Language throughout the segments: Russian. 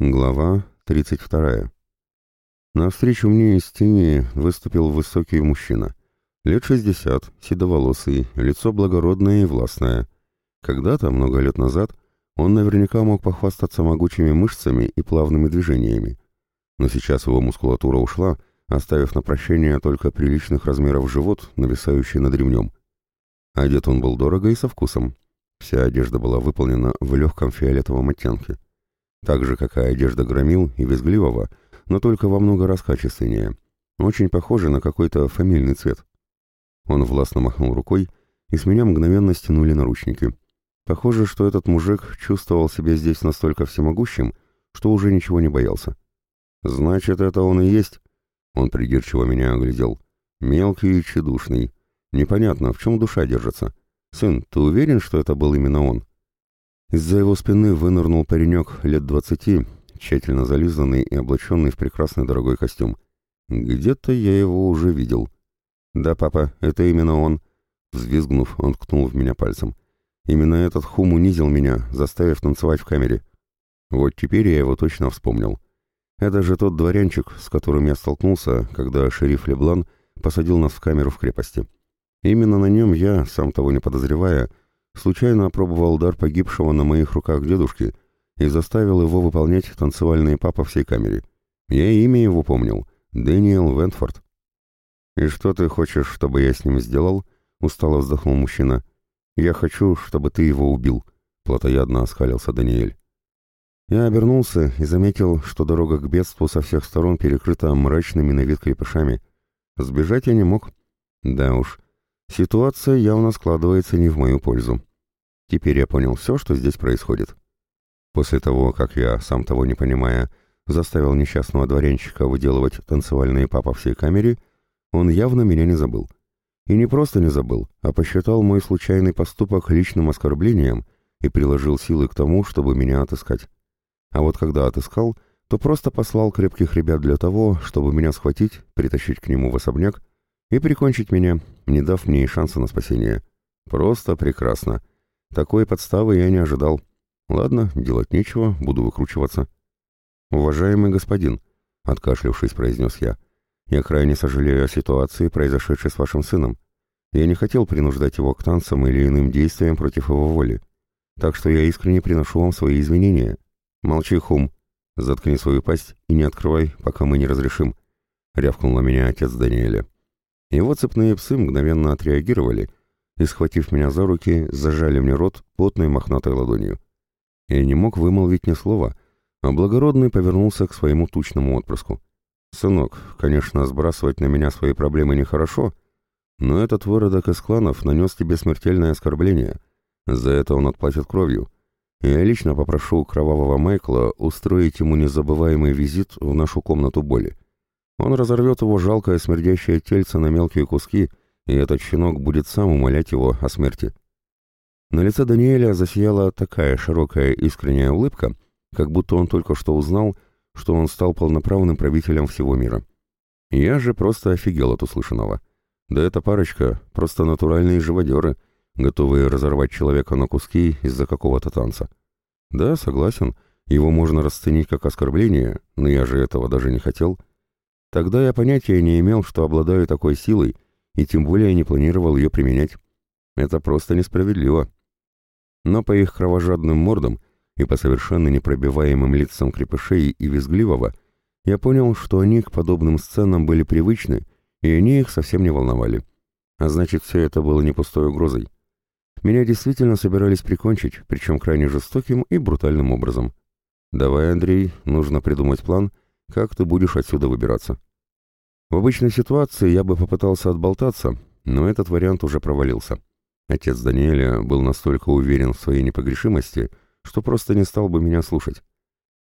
Глава 32. Навстречу мне из тени выступил высокий мужчина. Лет 60, седоволосый, лицо благородное и властное. Когда-то, много лет назад, он наверняка мог похвастаться могучими мышцами и плавными движениями. Но сейчас его мускулатура ушла, оставив на прощение только приличных размеров живот, нависающий над ремнем. Одет он был дорого и со вкусом. Вся одежда была выполнена в легком фиолетовом оттенке так же, как и одежда громил и визгливого, но только во много раз качественнее. Очень похоже на какой-то фамильный цвет. Он властно махнул рукой, и с меня мгновенно стянули наручники. Похоже, что этот мужик чувствовал себя здесь настолько всемогущим, что уже ничего не боялся. «Значит, это он и есть?» Он придирчиво меня оглядел. «Мелкий и тщедушный. Непонятно, в чем душа держится. Сын, ты уверен, что это был именно он?» Из-за его спины вынырнул паренек лет двадцати, тщательно зализанный и облаченный в прекрасный дорогой костюм. Где-то я его уже видел. «Да, папа, это именно он», — взвизгнув, он ткнул в меня пальцем. «Именно этот хум унизил меня, заставив танцевать в камере. Вот теперь я его точно вспомнил. Это же тот дворянчик, с которым я столкнулся, когда шериф Леблан посадил нас в камеру в крепости. Именно на нем я, сам того не подозревая, — случайно опробовал дар погибшего на моих руках дедушки и заставил его выполнять танцевальные па по всей камере. Я имя его помнил — Дэниел Вентфорд. «И что ты хочешь, чтобы я с ним сделал?» — устало вздохнул мужчина. «Я хочу, чтобы ты его убил», — плотоядно оскалился Даниэль. Я обернулся и заметил, что дорога к бедству со всех сторон перекрыта мрачными на вид крепышами. Сбежать я не мог. Да уж, ситуация явно складывается не в мою пользу. Теперь я понял все, что здесь происходит. После того, как я, сам того не понимая, заставил несчастного дворянчика выделывать танцевальные па по всей камере, он явно меня не забыл. И не просто не забыл, а посчитал мой случайный поступок личным оскорблением и приложил силы к тому, чтобы меня отыскать. А вот когда отыскал, то просто послал крепких ребят для того, чтобы меня схватить, притащить к нему в особняк и прикончить меня, не дав мне и шанса на спасение. Просто прекрасно. Такой подставы я не ожидал. Ладно, делать нечего, буду выкручиваться. «Уважаемый господин», — откашлявшись, произнес я, — «я крайне сожалею о ситуации, произошедшей с вашим сыном. Я не хотел принуждать его к танцам или иным действиям против его воли. Так что я искренне приношу вам свои извинения. Молчи, хум. Заткни свою пасть и не открывай, пока мы не разрешим», — рявкнул на меня отец Даниэля. Его цепные псы мгновенно отреагировали и, схватив меня за руки, зажали мне рот плотной мохнатой ладонью. Я не мог вымолвить ни слова, а благородный повернулся к своему тучному отпрыску. «Сынок, конечно, сбрасывать на меня свои проблемы нехорошо, но этот выродок из кланов нанес тебе смертельное оскорбление. За это он отплатит кровью. Я лично попрошу кровавого Майкла устроить ему незабываемый визит в нашу комнату боли. Он разорвет его жалкое смердящее тельце на мелкие куски — и этот щенок будет сам умолять его о смерти. На лице Даниэля засияла такая широкая искренняя улыбка, как будто он только что узнал, что он стал полноправным правителем всего мира. Я же просто офигел от услышанного. Да эта парочка — просто натуральные живодеры, готовые разорвать человека на куски из-за какого-то танца. Да, согласен, его можно расценить как оскорбление, но я же этого даже не хотел. Тогда я понятия не имел, что обладаю такой силой — и тем более не планировал ее применять. Это просто несправедливо. Но по их кровожадным мордам и по совершенно непробиваемым лицам крепышей и визгливого я понял, что они к подобным сценам были привычны, и они их совсем не волновали. А значит, все это было не пустой угрозой. Меня действительно собирались прикончить, причем крайне жестоким и брутальным образом. «Давай, Андрей, нужно придумать план, как ты будешь отсюда выбираться». В обычной ситуации я бы попытался отболтаться, но этот вариант уже провалился. Отец Даниэля был настолько уверен в своей непогрешимости, что просто не стал бы меня слушать.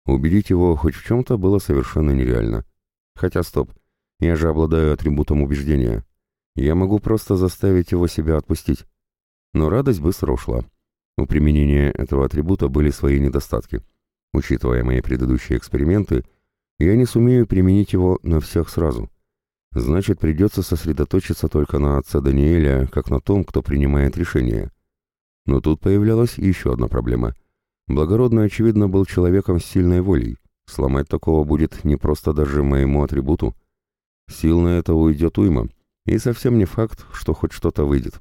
Убедить его хоть в чем-то было совершенно нереально. Хотя стоп, я же обладаю атрибутом убеждения. Я могу просто заставить его себя отпустить. Но радость быстро ушла. У применения этого атрибута были свои недостатки. Учитывая мои предыдущие эксперименты, я не сумею применить его на всех сразу. Значит, придется сосредоточиться только на отце Даниэля, как на том, кто принимает решения. Но тут появлялась еще одна проблема. Благородный, очевидно, был человеком с сильной волей, Сломать такого будет не просто даже моему атрибуту. Сил на это уйдет уйма, и совсем не факт, что хоть что-то выйдет.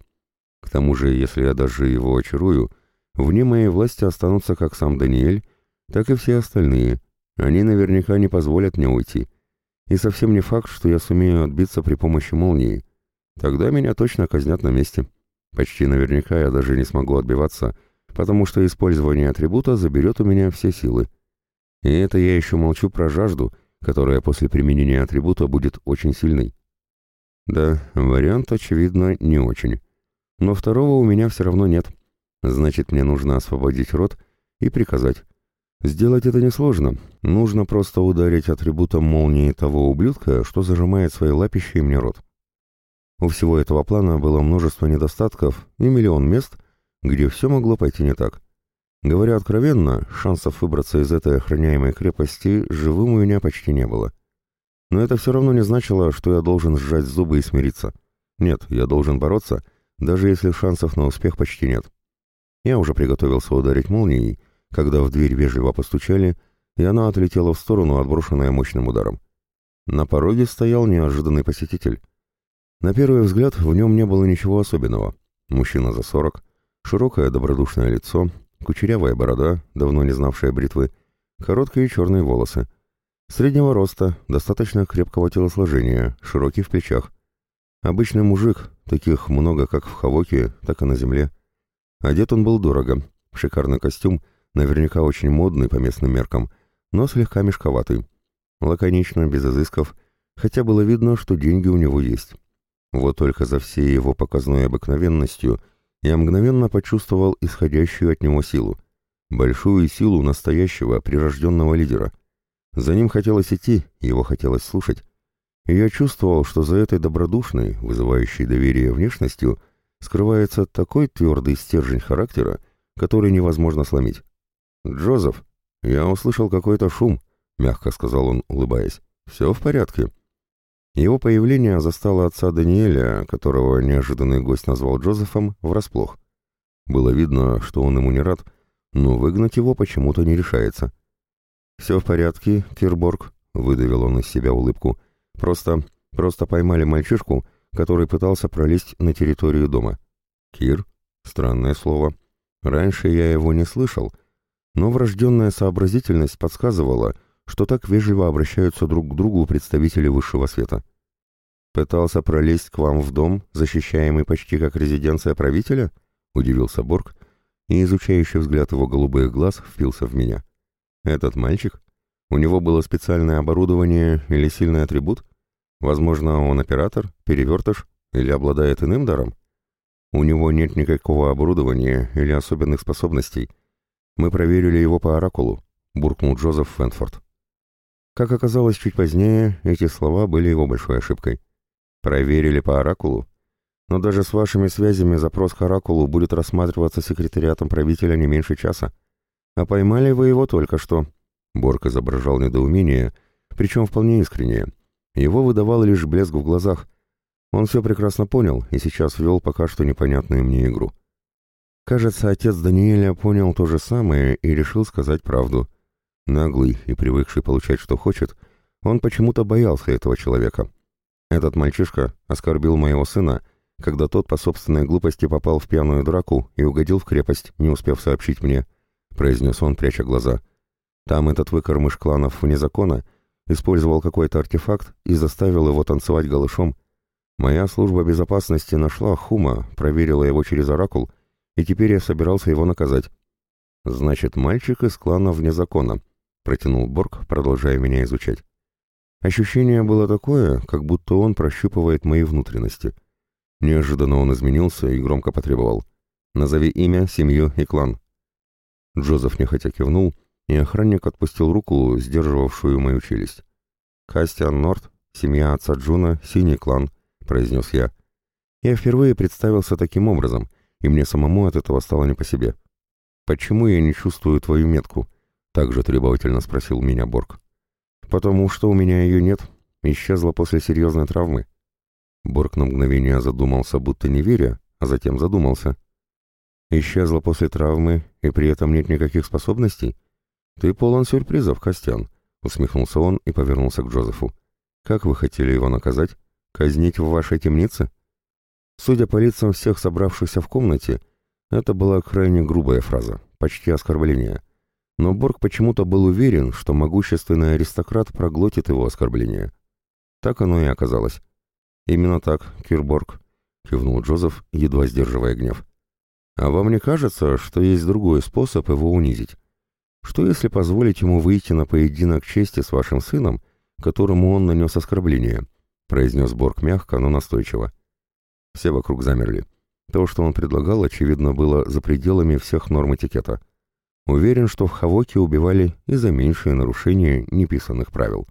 К тому же, если я даже его очарую, вне моей власти останутся как сам Даниэль, так и все остальные. Они наверняка не позволят мне уйти. И совсем не факт, что я сумею отбиться при помощи молнии. Тогда меня точно казнят на месте. Почти наверняка я даже не смогу отбиваться, потому что использование атрибута заберет у меня все силы. И это я еще молчу про жажду, которая после применения атрибута будет очень сильной. Да, вариант, очевидно, не очень. Но второго у меня все равно нет. Значит, мне нужно освободить рот и приказать. Сделать это несложно. Нужно просто ударить атрибутом молнии того ублюдка, что зажимает свои лапищи мне рот. У всего этого плана было множество недостатков и миллион мест, где все могло пойти не так. Говоря откровенно, шансов выбраться из этой охраняемой крепости живым у меня почти не было. Но это все равно не значило, что я должен сжать зубы и смириться. Нет, я должен бороться, даже если шансов на успех почти нет. Я уже приготовился ударить молнией, когда в дверь вежливо постучали, и она отлетела в сторону, отброшенная мощным ударом. На пороге стоял неожиданный посетитель. На первый взгляд в нем не было ничего особенного. Мужчина за сорок, широкое добродушное лицо, кучерявая борода, давно не знавшая бритвы, короткие черные волосы. Среднего роста, достаточно крепкого телосложения, широкий в плечах. Обычный мужик, таких много как в Хавоке, так и на земле. Одет он был дорого, шикарный костюм, наверняка очень модный по местным меркам, но слегка мешковатый. Лаконично, без изысков, хотя было видно, что деньги у него есть. Вот только за всей его показной обыкновенностью – я мгновенно почувствовал исходящую от него силу. Большую силу настоящего, прирожденного лидера. За ним хотелось идти, его хотелось слушать. И я чувствовал, что за этой добродушной, вызывающей доверие внешностью, скрывается такой твердый стержень характера, который невозможно сломить. «Джозеф, я услышал какой-то шум», — мягко сказал он, улыбаясь. «Все в порядке». Его появление застало отца Даниэля, которого неожиданный гость назвал Джозефом, врасплох. Было видно, что он ему не рад, но выгнать его почему-то не решается. «Все в порядке, Кирборг», — выдавил он из себя улыбку. «Просто, просто поймали мальчишку, который пытался пролезть на территорию дома». «Кир?» Странное слово. Раньше я его не слышал, но врожденная сообразительность подсказывала, что так вежливо обращаются друг к другу представители высшего света. «Пытался пролезть к вам в дом, защищаемый почти как резиденция правителя?» — удивился Борг, и изучающий взгляд его голубых глаз впился в меня. «Этот мальчик? У него было специальное оборудование или сильный атрибут? Возможно, он оператор, перевертыш или обладает иным даром? У него нет никакого оборудования или особенных способностей. Мы проверили его по оракулу», — буркнул Джозеф Фэнфорд. Как оказалось чуть позднее, эти слова были его большой ошибкой. Проверили по оракулу. Но даже с вашими связями запрос к оракулу будет рассматриваться секретариатом правителя не меньше часа. А поймали вы его только что. Борг изображал недоумение, причем вполне искреннее. Его выдавал лишь блеск в глазах. Он все прекрасно понял и сейчас вел пока что непонятную мне игру. Кажется, отец Даниэля понял то же самое и решил сказать правду. Наглый и привыкший получать, что хочет, он почему-то боялся этого человека. Этот мальчишка оскорбил моего сына, когда тот по собственной глупости попал в пьяную драку и угодил в крепость, не успев сообщить мне, произнес он, пряча глаза. Там этот выкормыш кланов вне закона использовал какой-то артефакт и заставил его танцевать голышом. Моя служба безопасности нашла Хума, проверила его через оракул, и теперь я собирался его наказать. Значит, мальчик из клана вне закона —— протянул Борг, продолжая меня изучать. Ощущение было такое, как будто он прощупывает мои внутренности. Неожиданно он изменился и громко потребовал. «Назови имя, семью и клан». Джозеф нехотя кивнул, и охранник отпустил руку, сдерживавшую мою челюсть. «Кастиан Норт, семья отца Джуна, синий клан», — произнес я. Я впервые представился таким образом, и мне самому от этого стало не по себе. «Почему я не чувствую твою метку?» Также требовательно спросил меня Борг. «Потому что у меня ее нет. Исчезла после серьезной травмы». Борг на мгновение задумался, будто не веря, а затем задумался. «Исчезла после травмы, и при этом нет никаких способностей? Ты полон сюрпризов, Костян», — усмехнулся он и повернулся к Джозефу. «Как вы хотели его наказать? Казнить в вашей темнице?» Судя по лицам всех собравшихся в комнате, это была крайне грубая фраза, почти оскорбление. Но Борг почему-то был уверен, что могущественный аристократ проглотит его оскорбление. Так оно и оказалось. «Именно так, Кирборг», — кивнул Джозеф, едва сдерживая гнев. «А вам не кажется, что есть другой способ его унизить? Что если позволить ему выйти на поединок чести с вашим сыном, которому он нанес оскорбление?» — произнес Борг мягко, но настойчиво. Все вокруг замерли. То, что он предлагал, очевидно, было за пределами всех норм этикета. Уверен, что в Хавоке убивали и за меньшие нарушения неписанных правил.